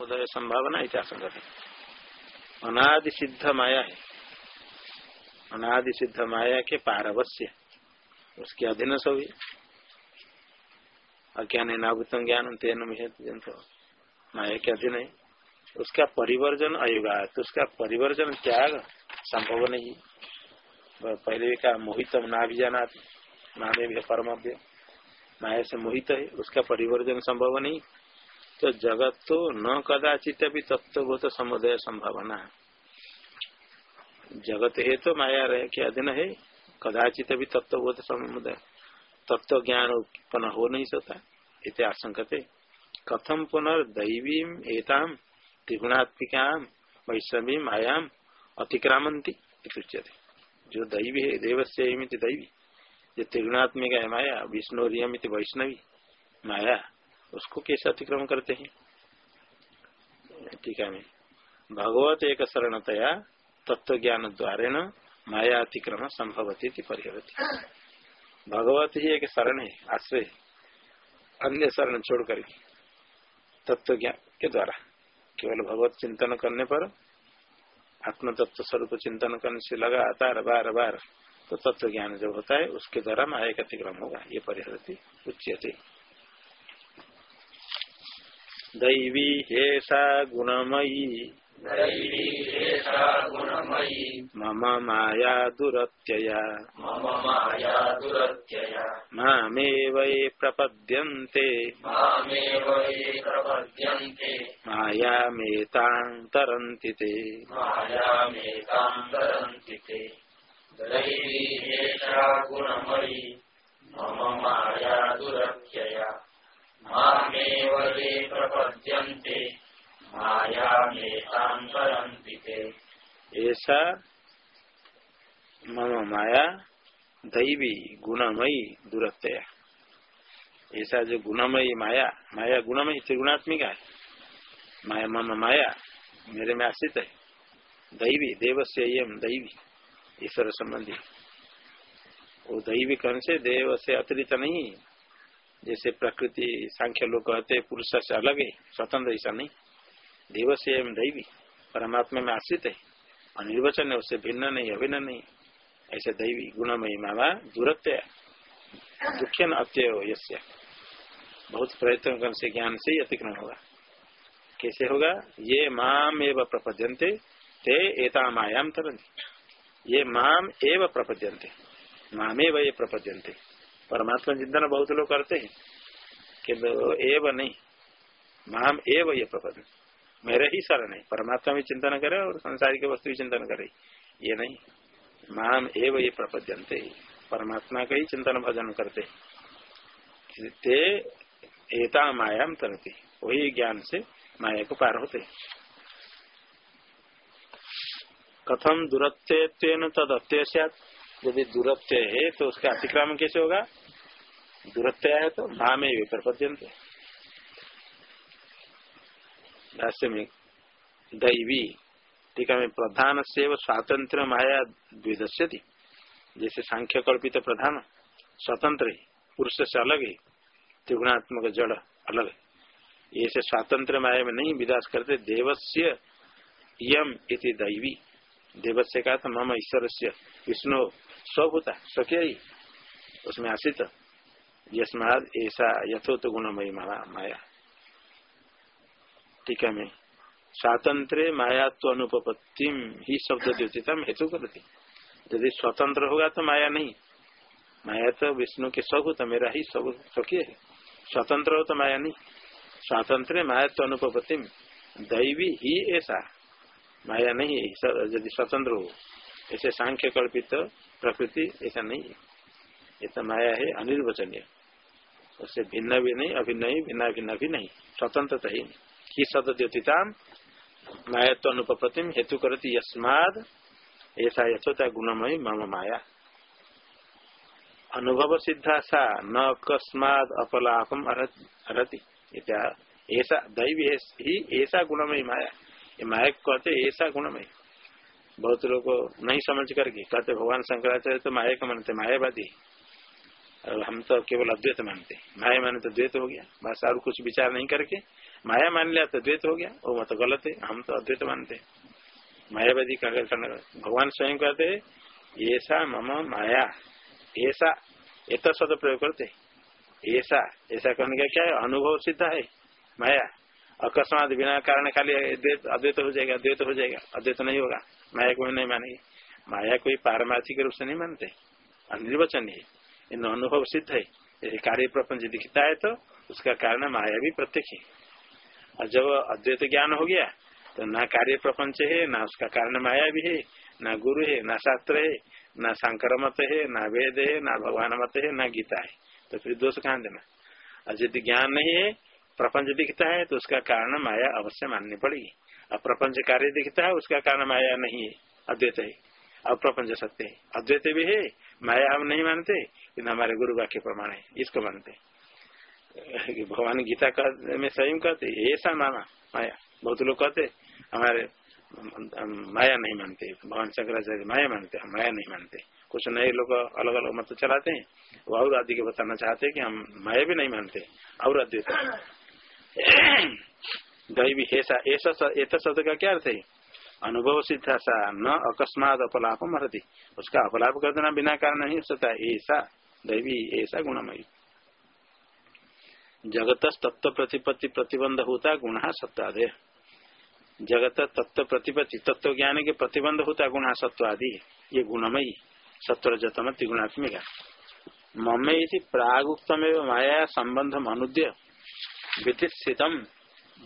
उदय संभावना इतिहास अनादि सिद्ध माया है। अनादि सिद्ध माया के पारवश्य। उसके अधीन सभी। अज्ञान है, नाभूतम ज्ञान, तेन माया के अधीन है। उसका परिवर्जन अयुगा तो उसका परिवर्जन त्याग संभव नहीं। पहले कहा मोहित ना भी जाना नामे भी परमव्य। माया से मोहित है, उसका परिवर्जन संभव नहीं। तो जगत तो न कदाचित भी तत्वभूत समुदय संभावना है। जगत है तो माया रहे के अधीन है, कदाचित भी तत्वबोध समुदय। तत्व ज्ञान उत्पन्न हो नहीं सकता इतने आशंकते। कथम पुनर्दैवी एताम त्रिगुणात्मिका वैष्णवी मायाम अतिक्रामंती जो दैवी है देव से दैवी। जो त्रिगुणात्मिक है माया विष्णु रियमित वैष्णवी माया। उसको कैसे अतिक्रमण करते हैं? ठीक है भगवत एक शरणतया तत्व ज्ञान द्वारे न माया अतिक्रमण संभवती परिहरती। भगवत ही एक शरण है, आश्रय अन्य शरण छोड़ कर तत्व ज्ञान के द्वारा। केवल भगवत चिंतन करने पर आत्म तत्व स्वरूप चिंतन करने से लगातार, बार बार तो तत्व ज्ञान जब होता है, उसके द्वारा माया का अतिक्रम होगा, ये परिहरती, उच्यते। दैवी हेषा गुणमयी। मम माया दुरत्यया। मम माया दुरत्यया। मामेव ये प्रपद्यन्ते। मामेव ये प्रपद्यन्ते। मायामेतान्तरन्ति ते। मायामेतान्तरन्ति ते। दैवी एषा गुणमयी। मम माया दुरत्यया। ऐसा मम माया दैवी गुणमयी दूरतया ऐसा जो गुणमयी माया माया गुणमयी त्रिगुणात्मिका है। माया मम माया मेरे में आश्रित है। दैवी देव से यम दैवी, ईश्वर संबंधी। वो दैवी कौन से? देव से अतिरिक्त नहीं जैसे प्रकृति सांख्य लोग कहते पुरुष से अलग है, स्वतंत्र ऐसा नहीं। देव से एवं दैवी परमात्मा में आश्रित है। अनिर्वचन है, उससे भिन्न नहीं, अभिन्न नहीं। ऐसे दैवी गुणमयी मामा दूरत्य। दुखे न अत्यय यश्य बहुत प्रयत्न से ज्ञान से ही अतिक्रमण होगा। कैसे होगा? ये माम एव प्रपद्यंते ते एता मायाम तरंती ये माम एव प्रपद्यंते मामे वे प्रपद्यंते परमात्मा चिंतन बहुत लोग करते हैं किन्तु एव नहीं। माम एव ये प्रपद्य मेरे ही शरण है। परमात्मा भी चिंतन करे और संसारिक वस्तु भी चिंतन करे। ये नहीं। माम एव ये प्रपद्यंते परमात्मा का ही चिंतन भजन करते। ते एता मायाम तरते। वही ज्ञान से माया को पार होते। कथम दूरत्व तद अत्य यदि दूरत्व है तो उसका अतिक्रमण कैसे होगा? दूरत्व है तो भाव में प्रपद्यंते भाष्य में दैवी टीका में प्रधान से स्वातंत्र माया द्विदश्यति, जैसे सांख्य कल्पित प्रधान, स्वतंत्र है, पुरुष से अलग है, त्रिगुणात्मक जड़ अलग है। ये से स्वातंत्र माया में नहीं विदास करते, देवस्य यम इति दैवी। देवस्य का था मम ईश्वर से विष्णु स्वभूता स्वकीय ही। उसमें आशित यस्माद ऐसा यथोत तो गुणमयी माया। टीका में। स्वातंत्र मायात्व अनुपत्ति ही शब्द द्योतितम हेतु करती। यदि स्वतंत्र होगा तो माया नहीं। माया तो विष्णु के सब तो मेरा ही सब स्वकीय है? स्वतंत्र हो तो माया नहीं। स्वातंत्र मायात्व अनुपत्ति दैवी ही ऐसा। माया नहीं है यदि स्वतंत्र हो। ऐसे सांख्य कल्पित प्रकृति, ऐसा नहीं है। ये तो माया है, अनिर्वचनीय। उससे भिन्न भी नहीं, अभिन्न ही, भिन्न भिन्न भी नहीं। स्वतंत्र तो ही ही सदद्योतिता मायात्व अनुपतिम हेतु करती यस्माद ऐसा यथोता गुणमय मम माया। अनुभव सिद्धा सा, न अकस्माद अपलापम अरती ऐसा दैवी, ही ऐसा गुणमय माया। ये माया कहते ऐसा गुणमय। बहुत लोग नहीं समझ करके कहते, भगवान शंकराचार्य तो माया का मानते, मायावादी। और हम तो केवल अद्वैत मानते। माया माने तो द्वैत हो गया। बस और कुछ विचार नहीं करके। माया मान लिया तो द्वैत हो गया। वो मत गलत है, हम तो अद्वैत मानते। मायावादी का भगवान स्वयं कहते, ऐसा मम माया, ऐसा एक शब्द प्रयोग करते। ऐसा ऐसा करने का क्या है? अनुभव सिद्ध है। माया, अकस्मात बिना कारण खाली अद्वैत हो जाएगा, अद्वैत हो जाएगा। अद्वैत नहीं होगा। माया को नहीं मानेगी माया कोई पारमार्थिक रूप से नहीं मानते। निर्वचन है इन अनुभव सिद्ध है। यदि कार्य प्रपंच दिखता है तो उसका कारण माया भी प्रत्यक्ष है। और जब अद्वैत ज्ञान हो गया तो न कार्य प्रपंच है, ना उसका कारण माया भी है, ना गुरु है, न शास्त्र है, न शंकर मत है, ना वेद है, न भगवान मत है, न गीता है। तो फिर दोष कहाँ देना? और यदि ज्ञान नहीं है, प्रपंच दिखता है तो उसका कारण माया अवश्य माननी पड़ेगी। और प्रपंच कार्य दिखता है, उसका कारण माया नहीं है, अद्वैत है। और प्रपंच सत्य है। अद्वैत भी है, माया हम नहीं मानते किन्तु हमारे गुरु वाक्य प्रमाण है, इसको मानते भगवान गीता का में स्वयं कहते ऐसा माना, माया। बहुत लोग कहते हमारे माया नहीं मानते, भगवान शंकराचार्य माया मानते, हम माया नहीं मानते। कुछ नए लोग अलग अलग मत चलाते हैं, वो और आदि के बताना चाहते हैं कि हम माया भी नहीं मानते, और अद्वैत दैवी ऐसा ऐसा शब्द का क्या अर्थ है? अनुभव सिद्धा सा न अकस्मात अपलाप मरती उसका अपलाप कर देना बिना कारण नहीं हो सकता। ऐसा दैवी ऐसा गुणमयी। जगत तत्व प्रतिपत्ति प्रतिबंध होता, गुण सत्तादय जगत तत्व प्रतिपत्ति तत्व ज्ञान के प्रतिबंध होता, गुण सत्वादि ये गुणमयी। सत्व जतम त्रिगुणात्मिका मम्मी प्रागुक्तम माया संबंध अनुद्य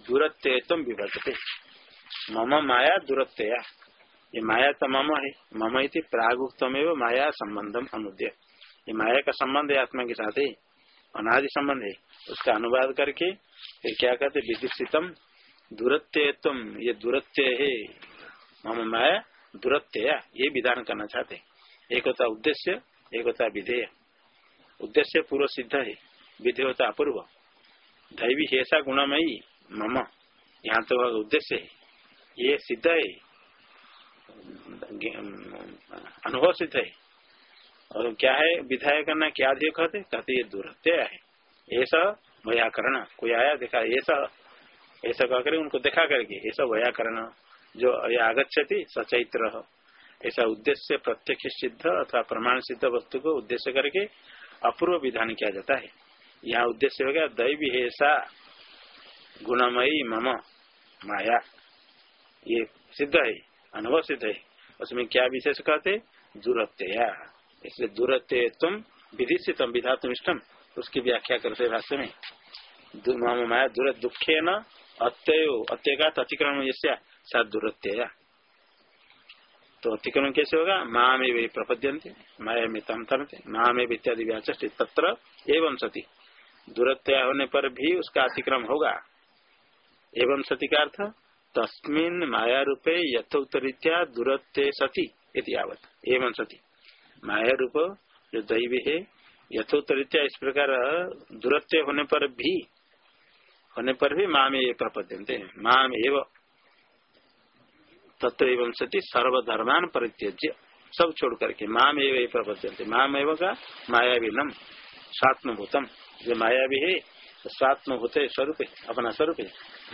दूरत्व विभजते मम माया दूरत्या ये माया तो मम है। मम इति प्रागुक्तम माया संबंधम अनुदय ये माया का संबंध है, आत्मा के साथ ही। अनादि संबंध है। उसका अनुवाद करके फिर क्या कहते विधिषितम दूरत्व ये दूरत्य है। मम माया दूरत्या ये विधान करना चाहते एक होता उद्देश्य एक होता विधेय। उद्देश्य पूर्व सिद्ध है। विधेय होता अपूर्व। दैवी ऐसा गुणमयी। मम। यहाँ तो उद्देश्य है। ये सिद्ध है। अनुभव सिद्ध है। और क्या है? विधायक करना क्या अधिक कहते कहते ये दूरत्य है। ऐसा व्याकरण। कोई आया देखा, ऐसा ऐसा कहकर उनको देखा करके, ऐसा व्याकरण जो आगछति सचैत्र ऐसा उद्देश्य प्रत्यक्ष सिद्ध अथवा प्रमाण सिद्ध वस्तु को उद्देश्य करके अपूर्व विधान किया जाता है। यहाँ उद्देश्य हो गया दैवी ऐसा। गुणमयी मम। माया। ये सिद्ध है, अनुभव सिद्ध है। उसमें क्या विशेष कहते दूरत्या इसलिए दूरत्य तुम विधि से तम विधा तुम इष्टम उसकी व्याख्या करते भाष्य में। मम माया दूर दुखे न अत्यय अत्य का अतिक्रमण जैसे सात दूरत्या तो अतिक्रमण कैसे होगा? माँ में वे प्रपद्यंते माया में तम तमते माँ में इत्यादि व्याचष्ट तत्र एवं सती। दूरत्या होने पर भी उसका अतिक्रम होगा। एवं सती का अर्थ तस्मिन माया रूपे यथोत्तरीत्या दूरत्व सती यावत। एवं सती। माया रूप जो दैवी है यथोत्तरीत्या इस प्रकार दूरत्व होने पर भी, होने पर भी माँ में ये प्रपद्यंते माँ में एवं तत्व एवं सती सर्वधर्मान परित्यज्य, सब छोड़ करके माँ में एवं प्रपद्यंते माँ में का माया भी नम स्वात्मभूतम जो माया भी है स्वात्मभूत स्वरूप, अपना स्वरूप।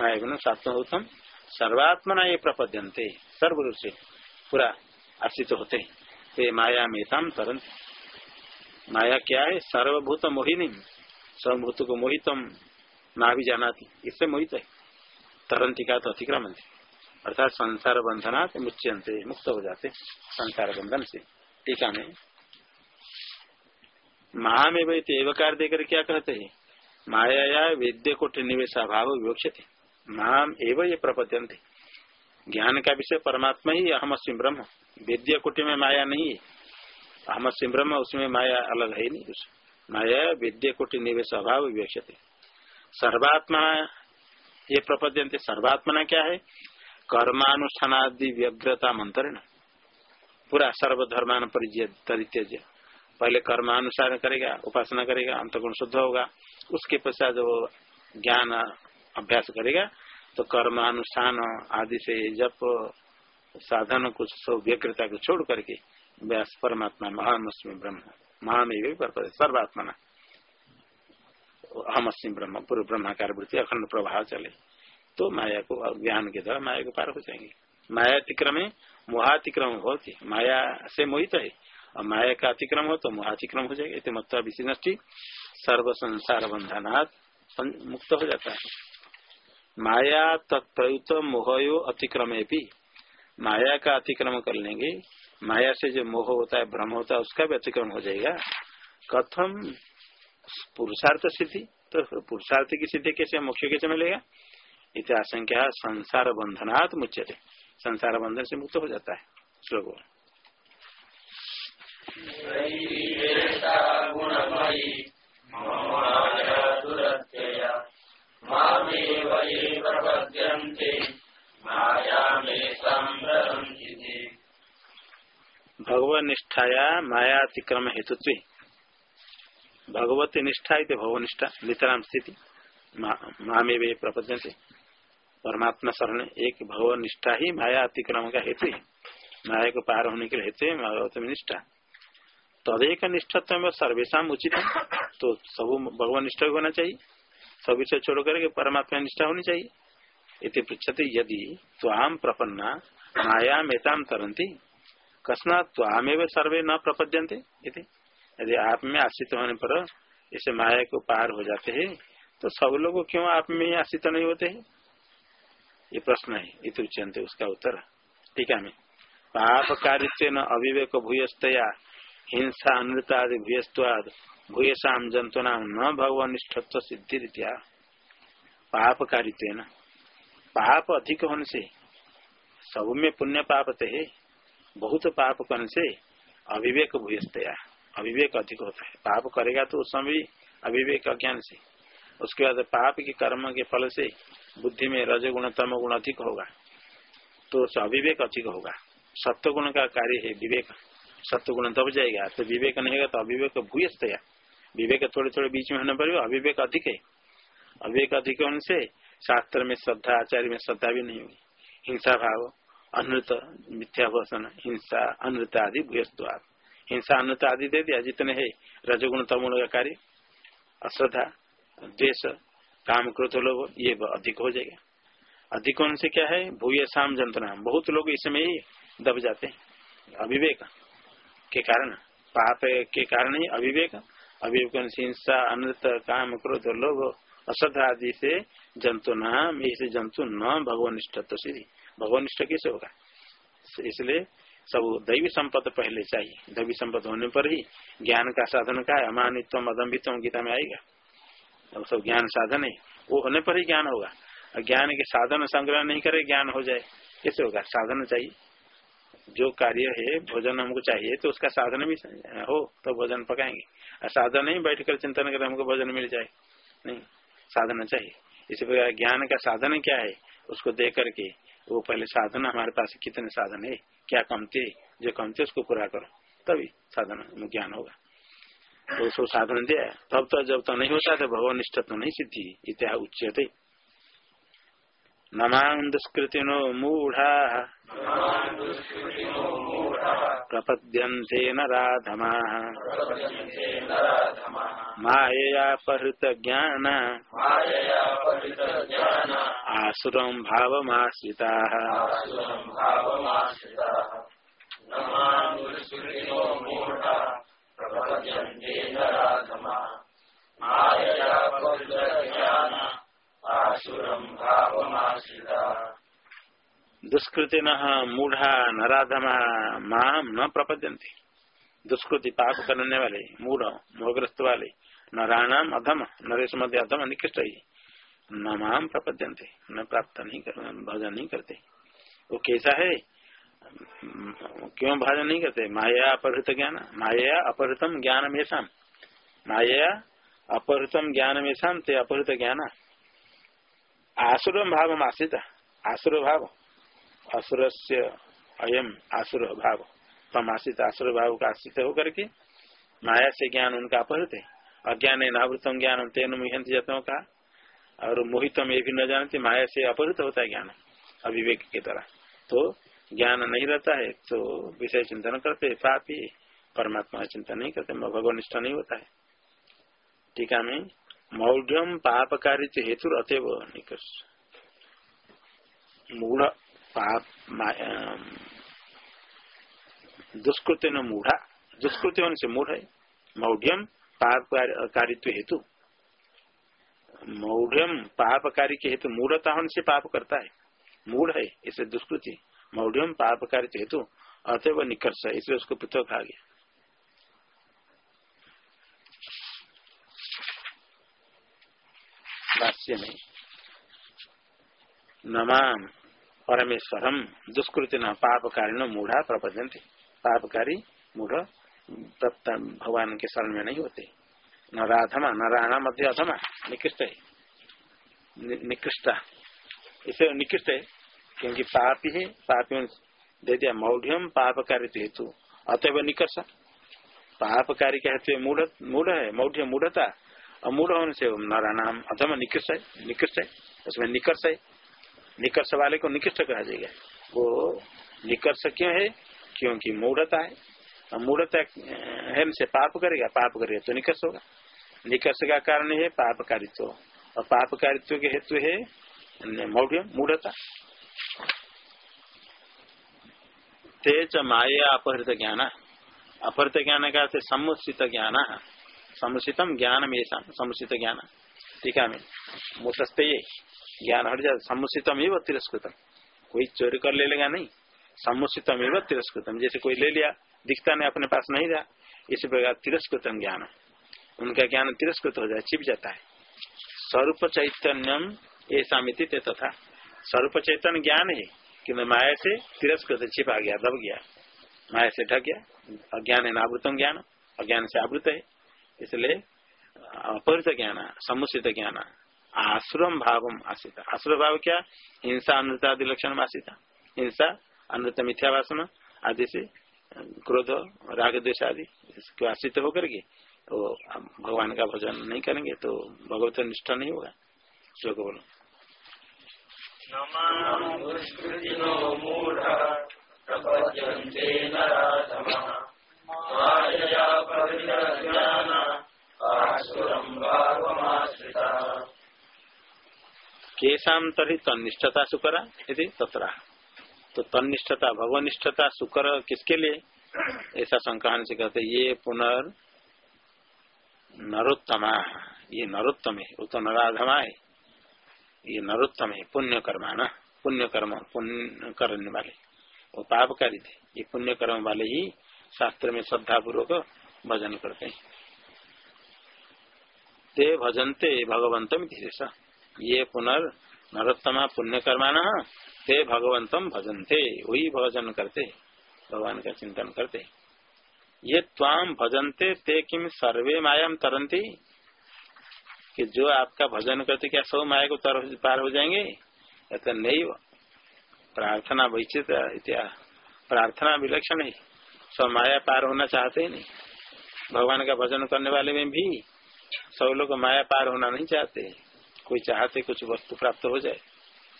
माया नम स्वात्मभूतम सर्वात्मना ये प्रपद्यंते सर्वरूप से पूरा आश्रित होते। ते माया मेताम तरंत माया क्या है? सर्वभूत मोहिनी। सर्वभूत को मोहितम ना भी जाना इससे मोहित है। तरंती का तो अतिक्रमण अर्थात संसार बंधना मुच्यंते मुक्त हो जाते संसार बंधन से। टीका में महा में। वही एवकार देकर क्या कहते हैं? माया वेद्य कोटि निवेश अभाव विवक्षित। नाम एवं ये प्रपद्यंते ज्ञान का विषय परमात्मा ही अहम सिंह ब्रह्म। वेद्य कुटी में माया नहीं है। अहम सिंह ब्रह्म, उसमें माया अलग है नहीं। उस माया वेद्य कुटी निवेश अभाव विवेक्षते। सर्वात्मा, ये प्रपद्यंते सर्वात्मना क्या है? कर्मानुष्ठानादि व्यग्रता मंत्रण पूरा सर्वधर्मान परित्यज्य। पहले कर्मानुसार करेगा, उपासना करेगा, अंतगुण शुद्ध होगा। उसके पश्चात जो ज्ञान अभ्यास करेगा। तो कर्मानुष्ठान आदि से जब साधन कुछ व्यग्रता को छोड़ करके व्यास परमात्मा महानस्मी ब्रह्म माम एवं सर्वात्मना। हम अस्म ब्रह्म, पूर्व ब्रह्माकार वृत्ति, अखंड प्रभाव चले। तो माया को, ज्ञान के द्वारा माया को पार हो जाएँगे। माया अतिक्रम है मोहातिक्रम होती। माया से मोहित है। और माया का अतिक्रम हो तो मोहातिक्रम हो जाएगा, इतने मत विशिष्टि सर्व संसार बंधनात् मुक्त हो जाता है। माया तत्प्रयुक्त मोहयो अतिक्रम भी माया का अतिक्रम कर लेंगे, माया से जो मोह होता है, भ्रम होता है, उसका भी अतिक्रम हो जाएगा। कथम पुरुषार्थ सिद्धि तो पुरुषार्थ की सिद्धि कैसे मुख्य कैसे मिलेगा? इतना आशंका संसार बंधनात् संसार बंधन से मुक्त हो जाता है, श्लोक भगवत निष्ठाया मायातिक्रम हेतुत्व। भगवती निष्ठा भगवनिष्ठा नितराम स्थिति। मामे वे प्रपद्यंते परमात्मा शरण, एक भगवत निष्ठा ही माया अतिक्रम का हेतु माया को पार होने के हेतु भगवत निष्ठा। तदेक निष्ठत्व में सर्वेशा उचित है तो सब भगवान निष्ठा होना चाहिए। सभी से छोड़ करके परमात्मा निष्ठा होनी चाहिए। इति पृछते यदि त्वाम प्रपन्ना माया मेताम तरंती कसना त्वामेव सर्वे न प्रपद्यंते यदि आप में आश्रित होने पर इसे माया को पार हो जाते हैं तो सब लोग क्यों आप में आश्रित नहीं होते हैं? ये प्रश्न है। इतुच्यंत उसका उत्तर। टीका में। पाप कार्य न अविवेक भूयस्तया हिंसा अनृतादि भूयस्वाद भूयसाम जंतुना न भगवान निष्ठत्व सिद्धि रीत्या पाप कारित्व पाप अधिक होने से सब में पुण्य पाप है, बहुत पाप करने से अविवेक भूयस्तया। अविवेक अधिक होता है। पाप करेगा तो उस समय अविवेक अज्ञान से। उसके बाद पाप के कर्म के फल से बुद्धि में रजगुण तम गुण अधिक होगा। तो अविवेक अधिक होगा। सत्य गुण का कार्य है विवेक। सत्य गुण दब जाएगा तो विवेक नहीं होगा तो अविवेक भूयस्तया विवेक थोड़े थोड़े बीच में होने पर अविवेक अधिक है। अविवेक अधिक होने से शास्त्र में श्रद्धा, आचार्य में श्रद्धा भी नहीं होगी। हिंसा भाव, अनृत, मिथ्या भूषण, हिंसा, अनृत आदि भूयस्वाद हिंसा, अनृत आदि दे दिया, जितने है रजगुण तमुण का कार्य, अश्रद्धा द्वेश काम क्रोध लोग ये अधिक हो जाएगा। अधिक होने से क्या है? भूय शाम जंतना बहुत लोग इसमें ही दब जाते हैं। अविवेक। के कारण, पाप के कारण ही अविवेक अविवेक हिंसा अनृत काम, क्रोध लोग अश्रद्धा आदि से जंतु नाम ऐसे जंतु न भगवानिष्ठ तो सीधी भगवानिष्ठ कैसे होगा? इसलिए सब दैवी संपद पहले चाहिए। दैवी संपद होने पर ही ज्ञान का साधन का है अमानित्व अदम्बित्व गीता में आएगा। वो सब ज्ञान साधन है, वो होने पर ही ज्ञान होगा। ज्ञान के साधन संग्रह नहीं करे, ज्ञान हो जाए। कैसे होगा? साधन चाहिए। जो कार्य है, भोजन हमको चाहिए तो उसका साधन भी हो तो भोजन पकाएँगे। साधन नहीं बैठ कर चिंतन कर, हमको भोजन मिल जाए। नहीं, साधन चाहिए। इसी प्रकार ज्ञान का साधन क्या है, उसको दे करके वो पहले साधन हमारे पास कितने साधन है, क्या कमते जो कमते उसको पूरा करो। तभी साधन ज्ञान होगा। तो उसको साधन दिया, तब तो जब तो नहीं होता तो भगवान निष्ठ तो नहीं सिद्धि इत्या उच्यते। नमांग दुष्कृति नो मूढ़ा प्रपद्यन्ते न राधमा मायया पहृत ज्ञान आसुरम भावमाश्रिता दुष्कृति न मूढ़ा नराधम माम न प्रपद्यंते दुष्कृति पाप करने वाले मूढ़ मोहग्रस्त वाले नराणाम अधम नरेश मध्य अधम, निकृष्ट। ही न माम प्रपद्यंते न प्राप्त नहीं कर, भजन नहीं करते। वो कैसा है? क्यों भाजन नहीं करते? माया अपहृत ज्ञान, माया अपहृतम ज्ञान में माया अपहृतम ज्ञान में ते अपहृत ज्ञान। आसुर भाव आश्रित आसुर भाव असुर से अयम आसुर भाव तम आश्रित आसुर भाव का आश्रित होकर के माया से ज्ञान उनका अपहृत। है अज्ञान नावृतम ज्ञान, तेन मुहंत जतों का। और मोहितम ये भी न जानते माया से अपहृत होता है ज्ञान अभिवेक के द्वारा। तो ज्ञान नहीं रहता है तो विषय चिंतन करते पापी। परमात्मा चिंतन नहीं करते, भगवान निष्ठा नहीं होता है। टीका में मौढ़ पापकारी हेतु अतएव निकर्ष। मूढ़ पाप दुष्कृत्य न मूढ़ा। दुष्कृत्य होने से मूढ़ है। मौढ़ पाप कारित्व हेतु। मौढ़ पाप कार्य के हेतु मूढ़ता से पाप करता है। मूढ़ है, इसे दुष्कृति। मौढ़ पाप कार्य हेतु अतएव निकर्ष है, इसलिए उसको पृथक खा गया। भाष्य में, नमाम परमेश्वरम दुष्कृति न पापकारी न मूढ़ा प्रपंचते पापकारी मूढ़ भगवान के शरण में नहीं होते। न राधमा न राणा मध्य अधमा, निकृष्ट। है निकृष्ट। इसे निकृष्ट है क्योंकि पापी है पापी दे दिया मौढ़ पापकारी हेतु। अतएव निकर्ष। पापकारी कहते मूढ़ मूढ़ है मौढ़ मूढ़ता। अमूढ़ होने से नारायण अधम निकृष्ट है निकृष्ट है। उसमें निकर्ष है। निकर्ष वाले को निकृष्ट कहा जाएगा। वो निकर्ष क्यों है? क्योंकि मूढ़ता है। मूढ़ता है से पाप करेगा पाप करेगा तो निकर्ष होगा। निकर्ष का कारण है पापकारित्व। और पापकारित्व के हेतु है मौढ़ मूढ़ता। तेज माया अपहृत ज्ञान। अपहृत ज्ञान का समुचित ज्ञान। समुचितम ज्ञान में समुचित ज्ञान टीका में मुतस्ते ज्ञान हट जाए समुचितम ही तिरस्कृतम कोई चोरी कर ले लेगा नहीं समुचितम ही तिरस्कृतम जैसे कोई ले लिया, दिखता नहीं, अपने पास नहीं रहा, इसी प्रकार तिरस्कृतम ज्ञान। उनका ज्ञान तिरस्कृत हो जाए, छिप जाता है। स्वरूप चैतन्यम ऐसा मिति तथा। स्वरूप चैतन्य ज्ञान है कि माया से तिरस्कृत, छिपा गया, दब गया। माया से ढक गया। अज्ञान है नावृतम ज्ञान। अज्ञान से आवृत है। इसलिए अपरित ज्ञान, समुचित ज्ञान, आश्रम भाव आशिता आश्रम भाव क्या? हिंसा अनृत आदि लक्षण आशिता हिंसा अनृत मिथ्या वासन आदि से क्रोध, राग द्वेश आदि इसको आश्रित होकर के वो भगवान का भजन नहीं करेंगे तो भगवत निष्ठा नहीं होगा। श्लोक बोलो। केशाम तरी तनिष्ठता सुकरा यदि तथा तो तनिष्ठता भगवनिष्ठता सुकर किसके लिए? ऐसा शंका से कहते ये पुनर् नरोत्तमा, ये नरोत्तम है वो तो नराधमा है। ये नरोत्तम है पुण्य कर्माना पुण्य कर्म पुण्य करने वाले। वो पापकारी थे, ये पुण्य कर्म वाले ही शास्त्र में श्रद्धा पूर्वक भजन करते हैं। ते भजनते भगवंतम धीरे ये पुनर् नरोत्तमा पुण्य ते भगवंतम भजनते। वही भजन करते, भगवान का चिंतन करते। ये ताम भजनते, ते किम सर्वे मायाम तरंती कि जो आपका भजन करते, क्या सब माया को तर पार हो जाएँगे? ऐसा नहीं प्रार्थना वैचित प्रार्थना विलक्षण है सब माया पार होना चाहते ही नहीं। भगवान का भजन करने वाले में भी सब लोग माया पार होना नहीं चाहते। कोई चाहते कुछ वस्तु प्राप्त हो जाए,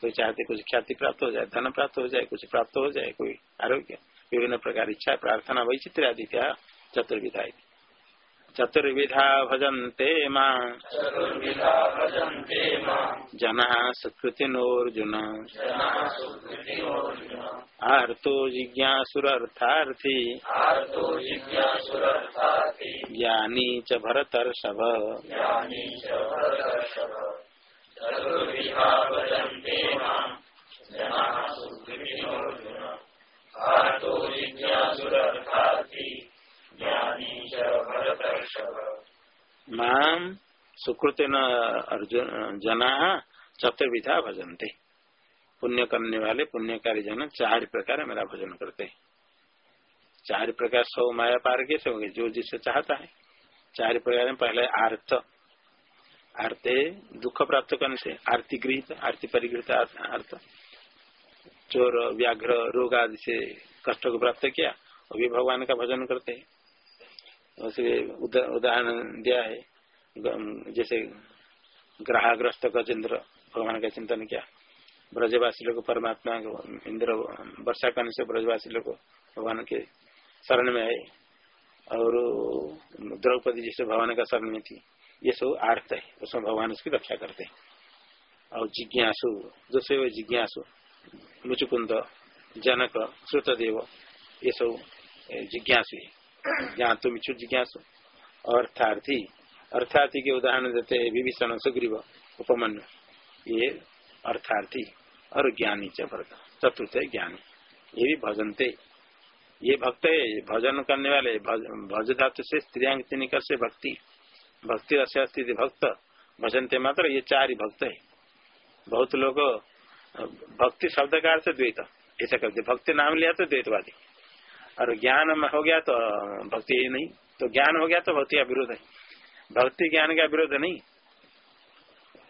कोई चाहते कुछ ख्याति प्राप्त हो जाए, धन प्राप्त हो जाए, कुछ प्राप्त हो जाए, कोई आरोग्य, विभिन्न प्रकार इच्छा, प्रार्थना, वैचित्र आदि क्या चतुर्विधा चतुर्विधा भजन्ते माँ। जना सुकृतिनोर्जुन आर्तो जिज्ञासुरर्थार्थी। ज्ञानी च भरतर्षभ। आर्तो जिज्ञासुरर्थार्थी। माम सुकृत अर्जुन, जना चतुर्विधा भजनते। पुण्य करने वाले, पुण्यकारी जन चार प्रकार मेरा भजन करते चार प्रकार सौ माया पार कैसे होंगे जो जिसे चाहता है। चार प्रकार में पहले आर्थ आरते दुख प्राप्त करने से आरती गृहित, आरती परिगृहित अर्थ चोर, व्याघ्र, रोग आदि से कष्ट को प्राप्त किया, वो भी भगवान का भजन करते हैं। उदाहरण दिया है। जैसे ग्रहाग्रस्त गजेंद्र भगवान का चिंतन किया। ब्रजवासी लोग परमात्मा को, इंद्र, वर्षा करने से ब्रजवासी लोग भगवान के शरण में आए। और द्रौपदी जैसे भगवान का शरण में थी। ये सब आर्थ है। उसमें भगवान उसकी रक्षा करते हैं। और जिज्ञासु, दूसरे वो जिज्ञासु, मुचुकुंद, जनक, श्रुतदेव, ये सब जिज्ञासु है। तो मिच्छु जिज्ञासु अर्थार्थी। अर्थार्थी के उदाहरण देते हैं, विभीषण सुग्रीव उपमन्यु। ये अर्थार्थी और ज्ञानी च भरत। चतुर्थ ज्ञानी। ये भी भजनते। ये भक्त है भजन करने वाले। भज धातु से स्त्रियांग निकल से भक्ति। भक्ति अस्थिति भक्त। भजनते मात्र, ये चार ही भक्त है। बहुत लोग भक्ति शब्द का अर्थ द्वैत। ऐसा करते, भक्ति नाम लिया तो द्वैतवादी। और ज्ञान हो गया तो भक्ति ही नहीं। तो ज्ञान हो गया तो भक्ति का विरोध है। भक्ति ज्ञान का विरोध नहीं।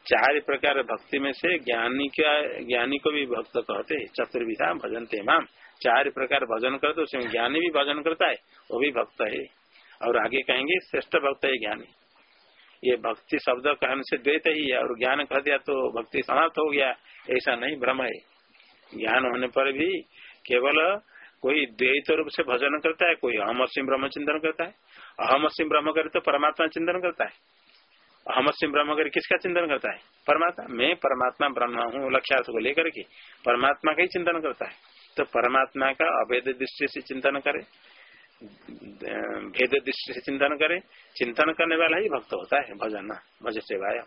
चार प्रकार भक्ति में से ज्ञानी का, ज्ञानी को भी भक्त कहते चतुर्विधा भजनते माम चार प्रकार भजन करते, उसमें ज्ञानी भी भजन करता है, वो भी भक्त है। और आगे कहेंगे, श्रेष्ठ भक्त है ज्ञानी। ये भक्ति शब्द कहने से द्वैत ही है, और ज्ञान कह दिया तो भक्ति समाप्त हो गया, ऐसा नहीं, भ्रम है। ज्ञान होने पर भी केवल कोई द्वैत रूप से भजन करता है, कोई अहम सिंह ब्रह्म चिंतन करता है। अहम सिंह ब्रह्म करे तो परमात्मा चिंतन करता है। अहम सिंह ब्रह्म करे किसका चिंतन करता है? परमात्मा? मैं परमात्मा ब्रह्म हूँ, लक्ष्यार्थ को लेकर के। परमात्मा का ही चिंतन करता है। तो परमात्मा का अभेद दृष्टि से चिंतन करे, भेद दृष्टि से चिंतन करे, चिंतन करने वाला ही भक्त होता है, भजन, भज सेवाया।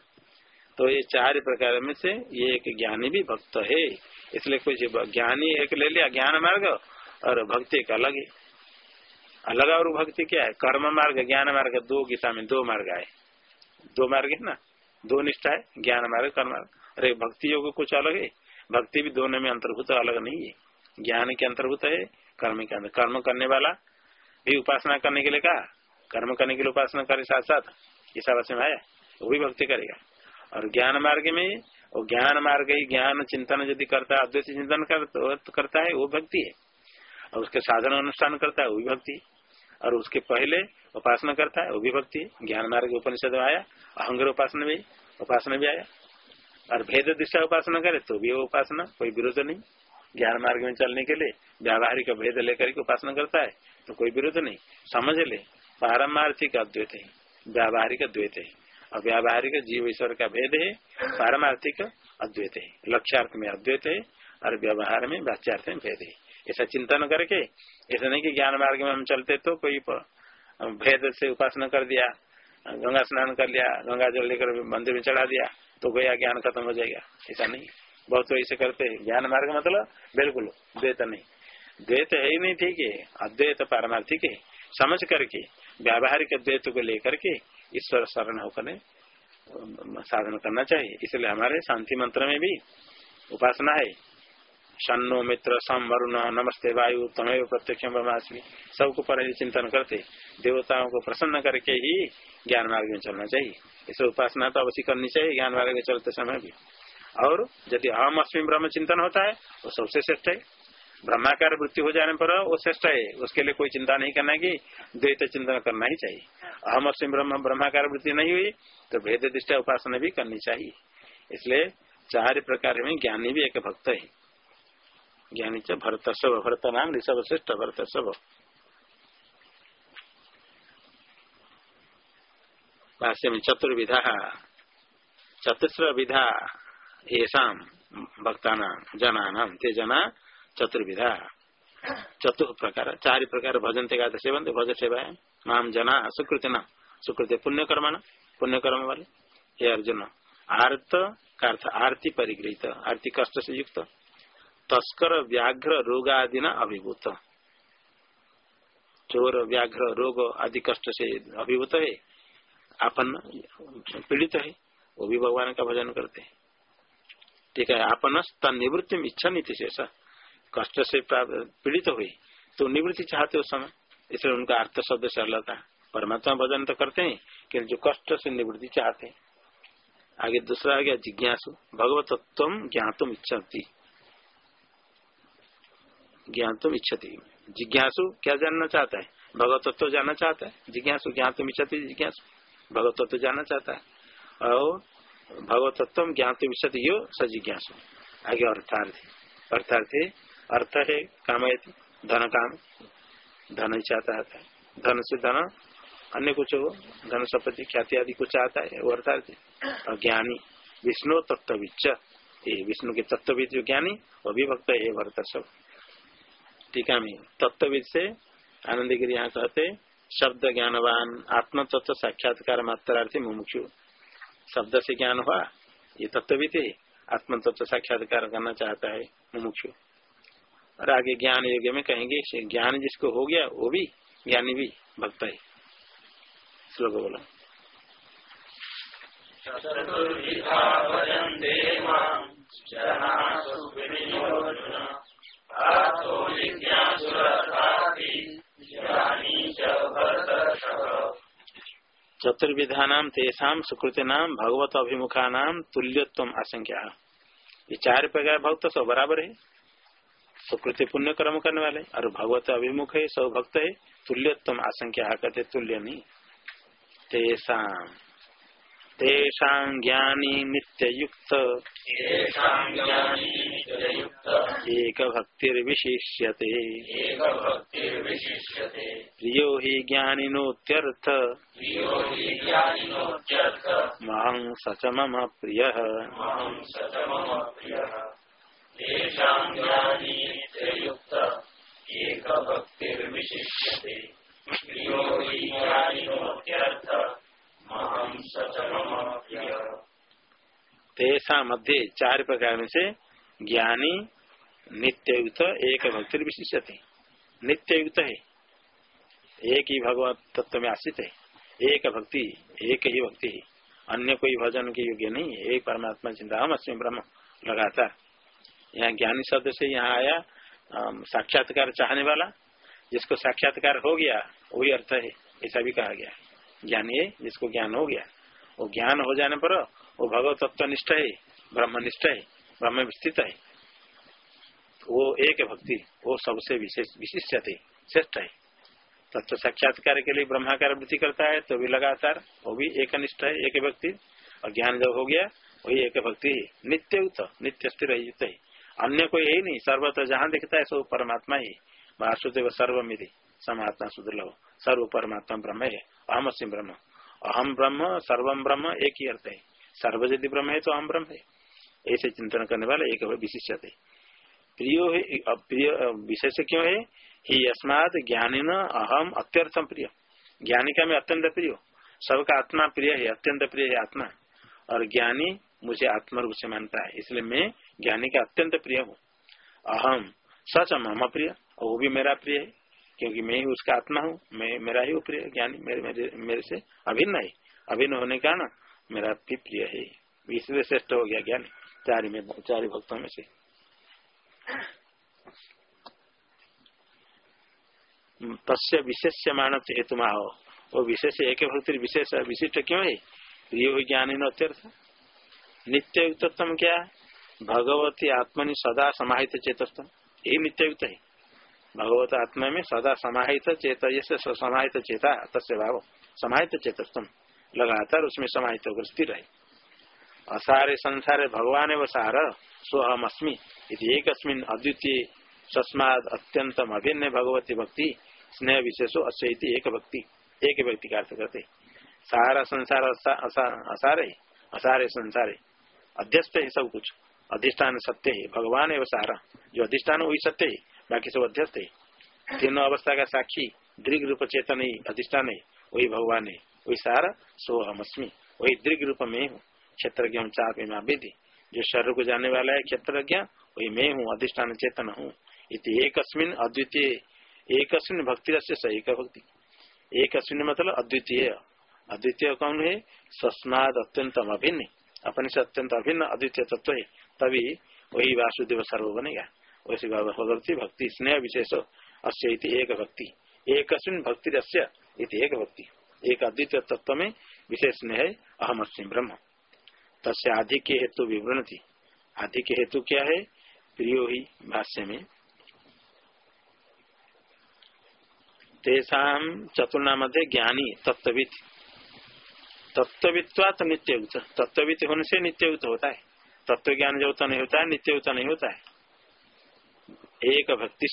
तो ये चार प्रकार में से ये एक ज्ञानी भी भक्त है। इसलिए कुछ ज्ञानी एक ले लिया, ज्ञान मार्ग और भक्ति एक अलग है। अलग और भक्ति क्या है? कर्म मार्ग, ज्ञान मार्ग, दो गीता में दो मार्ग आए। दो मार्ग है ना? दो निष्ठा है, ज्ञान मार्ग, कर्म मार्ग। अरे भक्ति योग कुछ अलग है? भक्ति भी दोनों में अंतर्भूत अलग नहीं है। ज्ञान के अंतर्भूत है, कर्म के अंदर। कर्म करने वाला भी उपासना करने के लिए कहा। कर्म करने के लिए उपासना करे साथ साथ इस अवश्य में आया। वो भी भक्ति करेगा। और ज्ञान मार्ग में वो ज्ञान मार्ग ही ज्ञान चिंतन यदि करता है, अद्वैत चिंतन करता है, वो भक्ति है। और उसके साधन अनुष्ठान करता है वो भी भक्ति और उसके पहले उपासना करता है वो भी भक्ति ज्ञान मार्ग उपनिषद में आया अहंग्र उपासना भी उपासना भी आया। और भेद दिशा उपासना करे तो भी उपासना, कोई विरोध नहीं। ज्ञान मार्ग में चलने के लिए व्यावहारिक भेद लेकर के उपासना करता है तो कोई विरोध नहीं। समझ ले, पारमार्थिक अद्वैत है, व्यावहारिक द्वैत है। और व्यावहारिक जीव ईश्वर का भेद है, पारमार्थिक अद्वैत है। लक्ष्यार्थ में अद्वैत है, और व्यवहार में वाच्यार्थ में भेद है। ऐसा चिंतन करके, ऐसा नहीं कि ज्ञान मार्ग में हम चलते तो कोई भेद से उपासना कर दिया, गंगा स्नान कर लिया, गंगा जल लेकर मंदिर में चढ़ा दिया तो गया ज्ञान खत्म हो जाएगा। ऐसा नहीं। बहुत ऐसे करते हैं। ज्ञान मार्ग मतलब बिल्कुल द्वैत नहीं। द्वैत है ही नहीं, ठीक है। अद्वैत पारमार्थिक है। समझ करके, व्यावहारिक द्वैत को लेकर के ईश्वर शरण होकर साधन करना चाहिए। इसलिए हमारे शांति मंत्र में भी उपासना है। शनो मित्र सम वरुण नमस्ते वायु, तमेव प्रत्यक्ष ब्रह्मास्मी। सबको पर चिंतन करते। देवताओं को प्रसन्न करके ही ज्ञान मार्ग में चलना चाहिए। इसे उपासना तो अवश्य करनी चाहिए, ज्ञान मार्ग में चलते समय भी। और यदि अहम अस्मी ब्रह्म चिंतन होता है, वो सबसे श्रेष्ठ है। ब्रह्माकार वृत्ति हो जाने पर वो श्रेष्ठ है। उसके लिए कोई चिंता नहीं करना की द्वैत चिंतन करना ही चाहिए। अहम अस्मी ब्रह्म, ब्रह्माकार वृत्ति नहीं हुई तो भेद दृष्टि उपासना भी करनी चाहिए। इसलिए चार प्रकार में ज्ञानी भी एक भक्त है। ज्ञानी च भरत सब भरत नाम ऋषभ श्रेष्ठ भरत सब भाष्य में चतुर्विधा चतुस्र विधा ऐसा भक्ता नाम ते जना चतुर्विधा। चतुर् प्रकार, चार प्रकार भजन ते गाते सेवन भज सेवा है माम जना सुकृत न सुकृत पुण्य कर्म न पुण्य कर्म वाले, हे अर्जुन, आर्त, का अर्थ आरती परिगृहित, आरती कष्ट से युक्त। तस्कर व्याघ्र रोग आदि न अभिभूत। चोर, व्याघ्र रोग आदि कष्ट से अभिभूत है। अपन पीड़ित है, वो भी भगवान का भजन करते हैं। ठीक है अपन निवृत्ति इच्छा नहीं थी ऐसा कष्ट से पीड़ित हुई तो निवृत्ति चाहते उस समय। इसलिए उनका अर्थ शब्द से अलग था। परमात्मा भजन तो करते हैं कि जो कष्ट से निवृत्ति चाहते हैं। आगे दूसरा आ गया, जिज्ञासु। भगवत ज्ञातुम इच्छती ज्ञातुम इच्छती। जिज्ञासु क्या जानना चाहता है? भगवत तत्व तो जानना चाहता है? जिज्ञासु, ज्ञातुम इच्छती, जिज्ञासु। भगवत तत्व तो जानना चाहता है। और भगवतत्व ज्ञान विशद यो सजिज्ञास आगे अर्थार्थ। अर्थार्थ, अर्थ है काम धन काम। धन चाहता है धन से धन, अन्य कुछ हो, धन सपति ख्याति आदि कुछ आता है, वो अर्थात और ज्ञानी, विष्णु तत्विच ये विष्णु के तत्वविद जो ज्ञानी, वो भी भक्त है भरत सब। टीका में तत्वविद से आनंद गिरी यहाँ कहते शब्द ज्ञानवान आत्म तत्व साक्षात्कार मात्रार्थी मुमुक्षु। शब्द से ज्ञान हुआ, ये तत्वविद है आत्म तत्व साक्षात्कार करना चाहता है मुमुक्षु। और आगे ज्ञान योग्य में कहेंगे ज्ञान जिसको हो गया, वो भी ज्ञानी भी भक्त है। श्लोक बोला। नाम तेषा सुकृति नाम भगवत अभिमुखा नाम तुल्यत्व आशंका ये चार प्रकार भक्त सब बराबर है। सुकृति पुण्य कर्म करने वाले और भगवत अभिमुख है, सब भक्त है तुल्यत्व आशंका कहते तुल्य नहीं। तेषा तेषा ज्ञानी नित्ययुक्त। एक भक्तिर्विशिष्यते प्रियो हि ज्ञानिनोत्यर्थ। महं स च मम प्रियः। एक भक्तिर्विशिष्यते प्रियो हि ज्ञानिनोत्यर्थ। तेषा मध्य चार प्रकार में से ज्ञानी नित्य युक्त एक भक्ति विशिष्ट थे नित्य युक्त है। एक ही भगवत तत्व में आश्रित है। एक भक्ति, एक ही भक्ति है। अन्य कोई भजन के योग्य नहीं है। एक परमात्मा चिंता हम अस्मी ब्रह्म लगातार। यहाँ ज्ञानी शब्द से यहाँ आया साक्षात्कार चाहने वाला। जिसको साक्षात्कार हो गया, वही अर्थ है। ऐसा भी कहा गया है। ज्ञानी है, जिसको ज्ञान हो गया। वो ज्ञान हो जाने पर वो भगवत तत्व निष्ठ है, ब्रह्मनिष्ठ है, ब्रह्म स्थित है। वो एक भक्ति, वो सबसे विशेष, विशिष्ट है, श्रेष्ठ है। तत्व साक्षात्कार के लिए ब्रह्माकार वृत्ति करता है तो भी लगातार, वो भी एक निष्ठ है, एक व्यक्ति और ज्ञान जब हो गया, वही एक भक्ति नित्य युक्त नित्य स्थिर अन्य कोई है नहीं, सर्वत्र जहाँ दिखता है सब परमात्मा ही वासुदेव सर्वमिधि समात्मा सुदुर्लभ सर्व परमात्मा ब्रह्म है अहम अस्म ब्रह्म। अहम ब्रह्म सर्वम ब्रह्म, एक ही अर्थ है। सर्व यदि ब्रह्म है तो अहम ब्रह्म है। ऐसे चिंतन करने वाले एक विशिष्ट है। प्रियो प्रिय विशेष क्यों है? ही अस्मात ज्ञानी न अहम अत्यर्थम प्रिय। ज्ञानी का मैं अत्यंत प्रिय। सबका आत्मा प्रिय है, अत्यंत प्रिय है आत्मा। और ज्ञानी मुझे आत्मा रूप से मानता है, इसलिए मैं ज्ञानी का अत्यंत प्रिय हूँ। अहम सच मम प्रिय और वो भी मेरा प्रिय है। क्योंकि मैं ही उसका आत्मा हूँ, मैं, मेरा ही प्रिय ज्ञानी, मेरे मेरे मेरे से अभिन्न है। अभिन्न होने का ना मेरा भी प्रिय है। इसलिए श्रेष्ठ हो गया ज्ञानी, चार में, चार भक्तों में से। तस्य विशेष मानव हेतु हो वो विशेष एक भक्ति विशेष विशिष्ट क्यों है? प्रिय हो ज्ञानी न अत्यर्थ। नित्य युक्तम क्या? भगवती आत्मनि सदा समाहित चेतस्तम यही नित्य युक्त है। भगवत आत्मा में सदा समाहित चेत समाहित चेता तस्य भाव। समाहित चेतस्तम। लगातार उसमें समाहित होकर स्थिर है असारे संसार भगवान एवं सार सो अस्मी एक अद्वितीय सस्माद अत्यंतम अभिन्न भगवती भक्ति, स्नेह विशेषो अस्य एक भक्ति, एक व्यक्ति का अर्थ करते। सारा संसार असार, असारे संसार। अध्यस्त है सब कुछ। अधिष्ठान सत्य है। भगवान एवं सारा। जो अधिष्ठान वही सत्य है। बाकी सब अध्यस्त है तीनों अवस्था का साक्षी दृग रूप चेतन ही अधिष्ठान है वही भगवान है वही सारा सो हम अस्मी वही दृग रूप में हूँ क्षेत्र चाप में विधि जो शरीर को जाने वाला है क्षेत्र वही मैं हूँ, अधिष्ठान चेतन हूँ। एक अद्वितीय एक भक्ति से एक भक्ति। एक मतलब अद्वितीय। अद्वितीय कौन है? सस्माद अत्यंतम अभिन्न। अपने से अत्यंत अभिन्न अद्वितीय तत्व है। तभी वही वासुदेव सर्व बनेगा। वैसे भगवती भक्ति, स्नेह विशेष अस्य एक भक्ति। एक भक्ति एक भक्ति। एक अद्वितीय तत्व में विशेष स्नेह अहम अस्मी ब्रह्म। तस्य हेतु विवरण थी आदि के हेतु क्या है? प्रियो ही भाष्य में तेषा चतुर्ना मध्य ज्ञानी तत्वित तत्वित्वात नित्य तत्वित होने से नित्य होता है। तत्व ज्ञान जो नहीं होता है नित्य नहीं होता है। एक भक्ति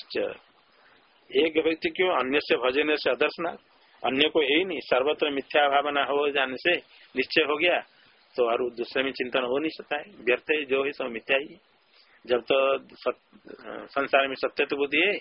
एक व्यक्ति क्यों अन्य से भजन से अदर्शनाथ अन्य को है ही नहीं, सर्वत्र मिथ्या भावना हो जाने से निश्चय हो गया तो और दूसरे में चिंतन हो नहीं सकता है। व्यर्थ है, जो है सब मिथ्या ही जब तो संसार में सत्य तो बुद्धि है,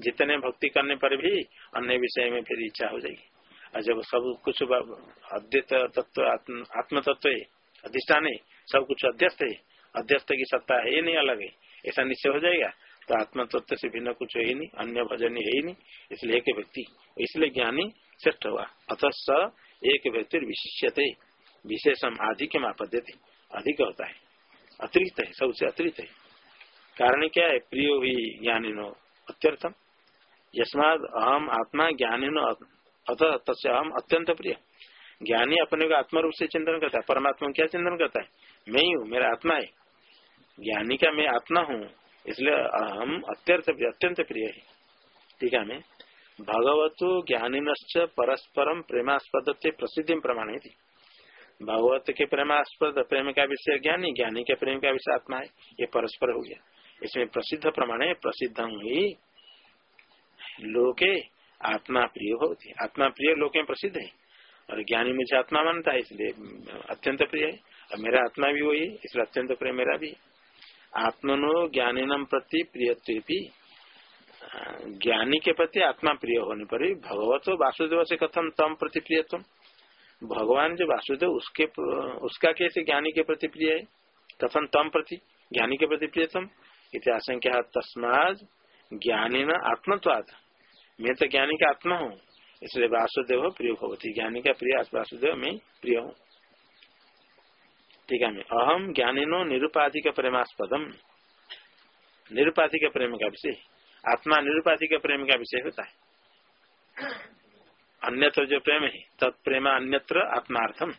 जितने भक्ति करने पर भी अन्य विषय में फिर इच्छा हो जाएगी। और जब सब कुछ अद्वित तत्व, आत्म तत्व है, अधिष्ठान है, सब कुछ अध्यस्त है, अध्यस्त की सत्ता है नहीं अलग है, ऐसा निश्चय हो जाएगा। तो आत्म तत्व से भिन्न कुछ है ही नहीं, अन्य भजन है ही नहीं, इसलिए एक व्यक्ति, इसलिए ज्ञानी श्रेष्ठ हुआ। अतः स एक व्यक्ति विशिष्यते, विशेषम अधिक मापद्यते अधिक होता है, अतिरिक्त है, सबसे अतिरिक्त है। कारण क्या है? प्रिय हुई ज्ञानी नो अत्यर्थम। यस्माद अहम आत्मा ज्ञानी नो अतः तस्य अहम अत्यंत प्रिय। ज्ञानी अपने को आत्मा रूप से चिंतन करता है, परमात्मा क्या चिंतन करता है? मैं ही हूँ, मेरा आत्मा है। ज्ञानी का मैं आत्मा हूँ इसलिए हम अत्यंत अत्यंत प्रिय है। ठीक है मैं भगवत ज्ञानी परस्परम प्रेमास्पद प्रसिद्धि प्रमाण थी भगवत के प्रेमास्पद प्रेम का विषय ज्ञानी ज्ञानी के प्रेम का विषय आत्मा है, ये परस्पर हो गया। इसमें प्रसिद्ध प्रमाण है, प्रसिद्ध ही लोके आत्मा प्रिय होती आत्मा प्रिय लोके प्रसिद्ध है। और ज्ञानी मुझे आत्मा मानता है, इसलिए अत्यंत प्रिय है। और मेरा आत्मा भी वही इसलिए अत्यंत प्रिय मेरा भी आत्मनो ज्ञानीनम प्रति प्रिय ज्ञानी के प्रति आत्मा प्रिय होने पर भी भगवत वासुदेव से कथम तम प्रति प्रियतम भगवान जो वासुदेव, उसके उसका कैसे ज्ञानी के प्रति प्रिय है? कथम तम प्रति ज्ञानी के प्रति प्रियतम इतिहास क्या ज्ञानी न आत्मत्वाद मैं तो ज्ञानी का आत्मा हूँ, इसलिए वासुदेव प्रिय भगवती ज्ञानी का प्रिय, वासुदेव में प्रिय हूँ। ठीक है। अहम ज्ञानिनो निरुपाधिक प्रेमास्पदम निरुपाधिक प्रेम का विषय आत्मा निरुपाधिक प्रेम का विषय होता है अन्यत्र जो प्रेम है तत्प्रेम अन्यत्र आत्मार्थम।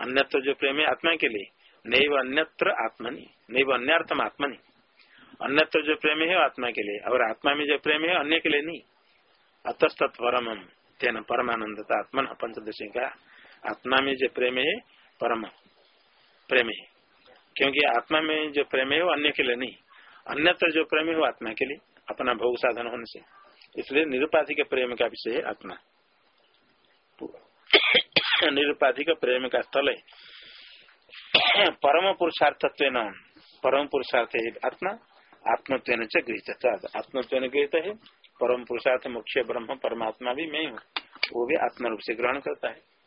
अन्यत्र जो प्रेम है, आत्मा के लिए। नैव अन्यत्र आत्मनि। नैव अन्यर्थम आत्मनि। अन्यत्र जो प्रेम है, आत्मा के लिए। और आत्मा में जो प्रेम है, अन्य के लिए नहीं। अतस्त परम तेन परमानंदता आत्मन पंचदशी का। आत्मा में जो प्रेम है परम प्रेम। है क्योंकि आत्मा में जो प्रेम है वो अन्य के लिए नहीं, अन्यत्र जो प्रेम है वो आत्मा के लिए, अपना भोग साधन होने से। इसलिए निरुपाधिक प्रेम का विषय है आत्मा। निरुपाधिक प्रेम का स्थल है। परम पुरुषार्थत्व न परम पुरुषार्थ है आत्मा आत्मत्व गृहित आत्मत्व गृहित है, परम पुरुषार्थ मुख्य ब्रह्म, परमात्मा भी मैं हूँ। वो भी आत्मा रूप से ग्रहण करता है।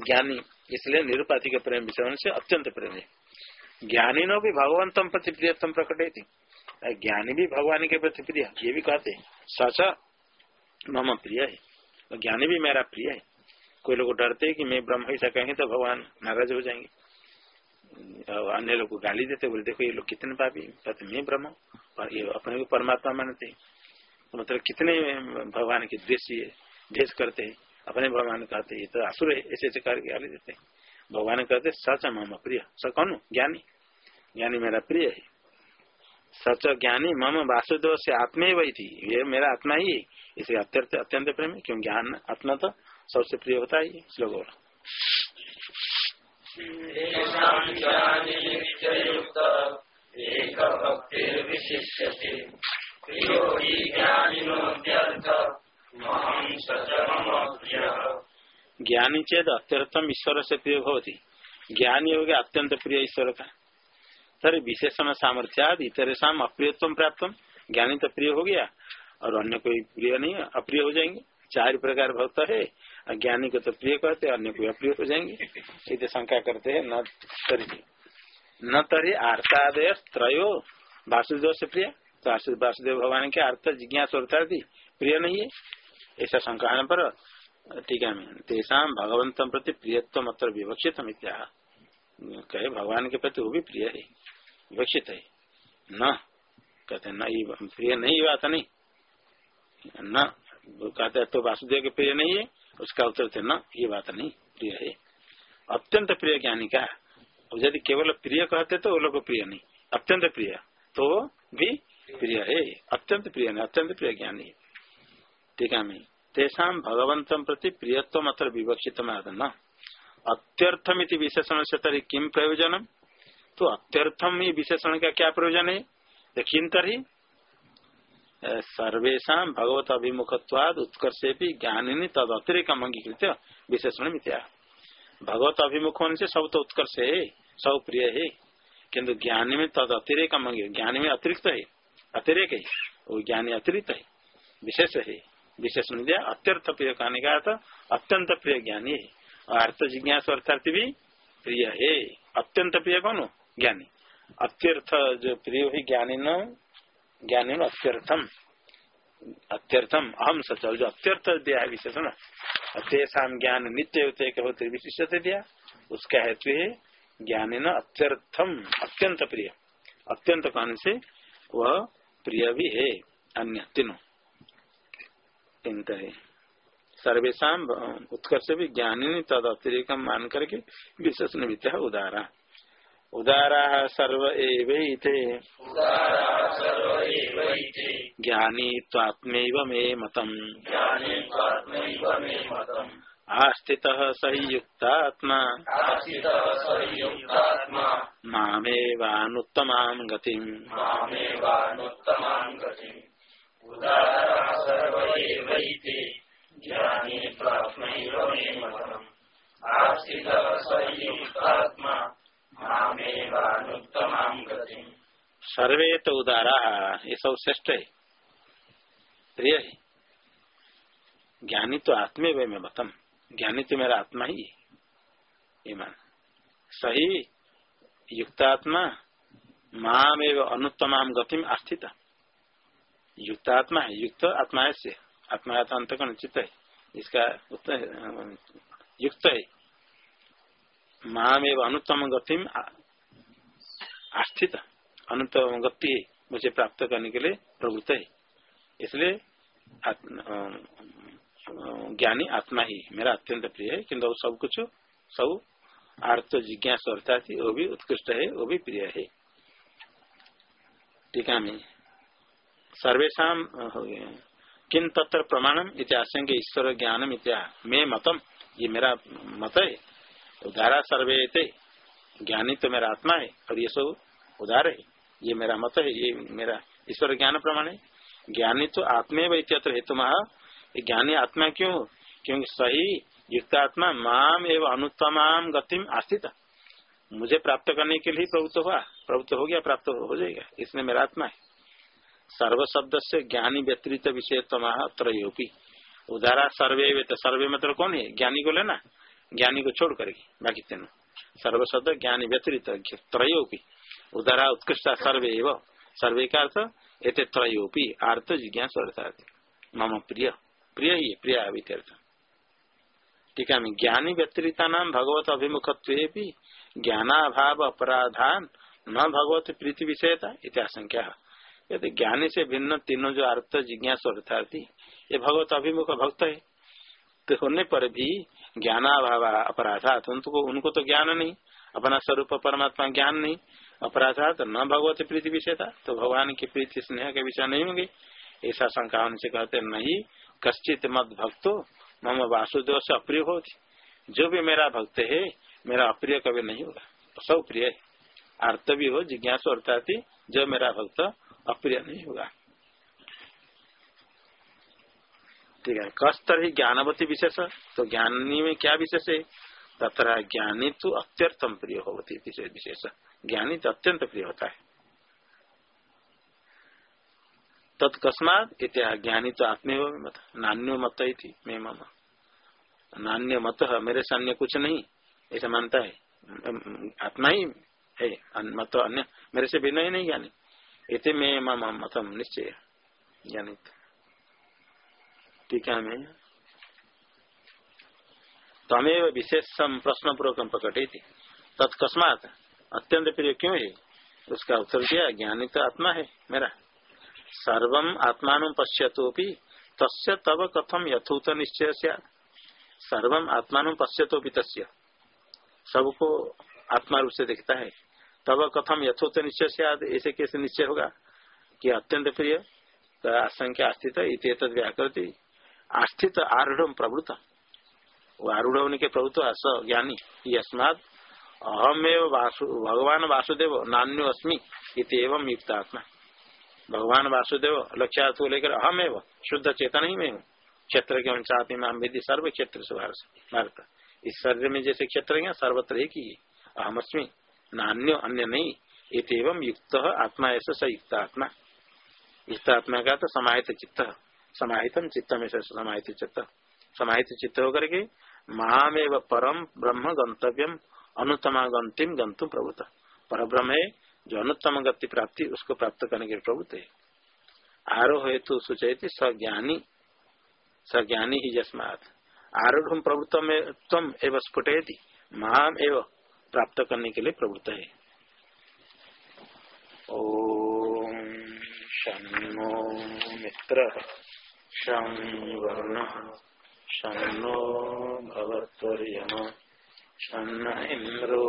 ज्ञानी, इसलिए निरुपाधिक प्रेम विषय से अत्यंत प्रेम। है ज्ञानी नो भी भगवंतम प्रति प्रियतम प्रकट थी ज्ञानी भी भगवान के प्रति प्रिय, ये भी कहते सच मम प्रिय है। ज्ञानी भी मेरा प्रिय है। कोई लोग डरते कि मैं ब्रह्म ऐसा कहेंगे तो भगवान नाराज़ हो जाएँगे। और अन्य लोग को गाली देते बोले देखो ये लोग कितने पापी कहते, मैं ब्रह्म और ये अपने को परमात्मा मानते मतलब कितने भगवान के द्वेष द्वेष करते हैं। अपने भगवान कहते तो असुर है, ऐसे ऐसे करके गाली देते भगवान कहते सच मम प्रिय। स कौन ज्ञानी। ज्ञानी मेरा प्रिय है। सच ज्ञानी मम वासुदेव से आत्मा वही थी। ये मेरा आत्मा ही है। इसे अत्यंत अत्यंत प्रेम है, क्यों ज्ञान, आत्मा तो सबसे प्रिय होता है श्लोक ज्ञानी चेत अत्यर्थम ईश्वर से प्रिय होती ज्ञानी हो गया अत्यंत प्रिय ईश्वर। का सर विशेषण सामर्थ्याद इतरेशम अप्रियत्व प्राप्त। ज्ञानी तो प्रिय हो गया, और अन्य कोई प्रिय नहीं, अप्रिय हो जाएँगे। चार प्रकार भक्त है ज्ञानी को तो प्रिय कहते अन्य कोई अप्रिय हो जाएँगे। सीधे शंका करते हैं, न तरी न तरी आर्तादय त्रयो, वासुदेव से प्रिय। वासुदेव भगवान के अर्थ जिज्ञास प्रिय नहीं है। ऐसा शंका पर टीका में तेषा भगवंत प्रति प्रियत्व मतलब विवक्षित मित्या कहे, भगवान के प्रति वो भी प्रिय है, विवक्षित है। न, कहते न प्रिय नहीं बात नहीं। न कहते तो वासुदेव के प्रिय नहीं है, उसका उत्तर थे न, ये बात नहीं, प्रिय है। अत्यंत प्रिय ज्ञानी का यदि केवल प्रिय कहते तो वो लोग प्रिय नहीं। अत्यंत प्रिय तो भी प्रिय है। अत्यंत प्रिय नहीं, अत्यंत प्रिय ज्ञानी। टीका में तेषा भगवंत प्रति प्रियत्व मात्र विवक्षित न। अत्यर्थम विशेषण से तरी किम प्रयोजन? तो अत्यर्थम ही विशेषण का क्या प्रयोजन? है किन तरी सर्वेशा भगवत अभिमुखत्वाद उत्कर्ष भी ज्ञानी तद अतिरिक्त अंगीकृत विशेषण मिथ्या भगवत अभिमुख होने से सब तो उत्कर्ष है सब प्रिय है। किन्तु ज्ञानी में तद अतिरिक्त अंगी ज्ञानी में अतिरिक्त है अतिरिक्त है वो ज्ञानी अतिरिक्त है विशेष। है विशेषण दिया अत्यर्थ प्रिय कहने का तो अत्यंत प्रिय ज्ञानी है और अर्थ जिज्ञास अर्थार्थी भी प्रिय है अत्यंत प्रिय कौन ज्ञानी अत्यर्थ जो प्रिय है ज्ञानी न ज्ञानी अत्यर्थम अत्यर्थम अहम सचल जो अत्यर्थ दिया है विशेषण तेषा ज्ञान नित्य होते होते विशिष्ट दिया उसका हेतु है ज्ञानी न अत्यर्थम अत्यंत प्रिय अत्यंत कहने से वह प्रिय भी है अन्य तीनों है सर्वेशा उत्कर्ष भी ज्ञानी तद अतिरिक्त मान करके विशेष निमित्त है उदारा। उदारा सर्व एवते। ज्ञानी त्वात्मैव मे मतम। आस्थित संयुक्तात्मा मामेवानुत्तमा गति सर्वे तो उदारा, ये सब श्रेष्ठ है। प्रिय है। ज्ञानी तो आत्मे वे में मतम ज्ञानी तो मेरा आत्मा ही है। मान। सही युक्तात्मा माम एवं अनुत्तमाम गतिम आस्थित युक्तात्मा है युक्त आत्मा से आत्मा अंतकरण चित्त है इसका युक्त है माम एवं अनुत्तम गतिम आस्थित अनुत्तम गति मुझे प्राप्त करने के लिए प्रवृत्त है इसलिए ज्ञानी आत्मा ही मेरा अत्यंत प्रिय है किंतु सब कुछ सब आर्थ जिज्ञास वो भी उत्कृष्ट है वो भी प्रिय है टीका में सर्वेशा हो गया। किन तत्र प्रमाणम इतिहास ईश्वर ज्ञानम इत्या मे मतम, ये मेरा मत है, उदारा सर्वे थे ज्ञानी तो मेरा आत्मा है, और ये सब उदार है, ये मेरा मत है, ये मेरा ईश्वर ज्ञान प्रमाण है। ज्ञानी तो आत्मे वैत्यत्र हेतु महा ज्ञानी आत्मा क्यों क्योंकि सही युक्त आत्मा माम एवं अनुत्तमाम गतिम आस्थित मुझे प्राप्त करने के लिए प्रभुत्व हुआ प्रभुत्व हो गया, प्राप्त हो जाएगा, इसमें मेरा आत्मा है। सर्व शब्द से ज्ञानी व्यतिरित विषय तमाह त्रयोपी। उदारा सर्वे तो सर्वे मतलब कौन है? ज्ञानी को लेना? ज्ञानी को छोड़ करके, बाकी तीनों। सर्व शब्द ज्ञानी व्यतिरित त्रयोपी। उदारा उत्कृष्ट सर्वे एवं। सर्वे का अर्थ, एते त्रयोपी। आर्थ जिज्ञास मम प्रिय। प्रिय ही प्रिय वित्यर्थ टीका में ज्ञानी व्यतिरिता नाम भगवत अभिमुखत्व ज्ञानाभाव अपराधान न भगवत प्रीति विषयता इत्याशंख्या यदि ज्ञानी से भिन्न तीनों जो अर्थ जिज्ञास अर्थार्थी, ये भगवत अभिमुख भक्त है तो होने पर भी ज्ञानाभाव अपराधात उनको उनको तो ज्ञान नहीं, अपना स्वरूप परमात्मा ज्ञान नहीं अपराधात न भगवत प्रीति विषय था तो भगवान की प्रीति स्नेह के विषय नहीं होंगे। ऐसा शंका उनसे कहते नहीं, कश्चित मत भक्तो, मम वासुदेव से अप्रिय होती। जो भी मेरा भक्त है, मेरा अप्रिय कभी नहीं होगा। सब प्रिय है। अर्थ भी हो, जिज्ञास जो मेरा भक्त अप्रिय नहीं होगा। ठीक है कस्तर ही ज्ञानवती विशेष तो ज्ञानी में क्या विशेष है? तथा ज्ञानी तो अत्यर्थम प्रिय होती विशेष। ज्ञानी तो अत्यंत प्रिय होता है। तत्कस्मात इत्या ज्ञानी तो आत्मे मत, नान्यो मत ही थी मैं मम। नान्य मत, मेरे से अन्य कुछ नहीं, ऐसा मानता है। आत्मा ही है मत अन्य, मेरे से भिन्न ही नहीं ज्ञानी। इतने में मम मतम, निश्चय। ज्ञानी टीका में। तमेव विशेष प्रश्न पूर्वक प्रकटे तत्कस्मात अत्यंत प्रिय क्यों है? उसका उत्तर दिया तो आत्मा है, मेरा। सर्व आत्मा पश्यतोपि तस्य तब कथम यथोत निश्चय सर्व आत्मा पश्यतोपि तस्य। सबको आत्मा रूप से देखता है। तब कथम यथोत निश्चय से ऐसे कैसे निश्चय होगा? कि अत्यंत प्रिय आशंका आस्थित इत व्याकृति आस्थित आरूढ़ प्रवृत वो आरूढ़ होने के प्रभुत्व स ज्ञानी, यस्मात अहमेव वासु, भगवान वासुदेव नान्यो अस्मी एवं युक्त आत्मा भगवान वासुदेव लक्ष्य को लेकर अहम एवं शुद्ध चेतन ही में क्षेत्र के अनुसार में विधि सर्व क्षेत्र से, भारत इस शरीर में जैसे क्षेत्र है सर्वत्र एक ही अहमअस्मी नान्यो अन्य नहीं एवं युक्त आत्मा ऐसा स युक्त आत्मा। युक्त आत्मा का तो समाहित चित्त। समाहितम चित्त में समाहित चित्त। समाहित चित्त होकर के महामेव परम ब्रह्म गंतव्यम अनुत्तमा गंतिम गंतुम प्रभुत। पर ब्रह्म जो अनुत्तम गति प्राप्ति, उसको प्राप्त करने के प्रभुत है। आरोह हेतु सूचयती सज्ञानी। सज्ञानी ही जस्मात आरूढ़ प्रभुत्व तम एवं स्फुटयती। महाम एवं प्राप्त करने के लिए प्रवृत्त है। ओ शो मित्र शं वर्ण शो भवत्वर्यम शन इन्द्रो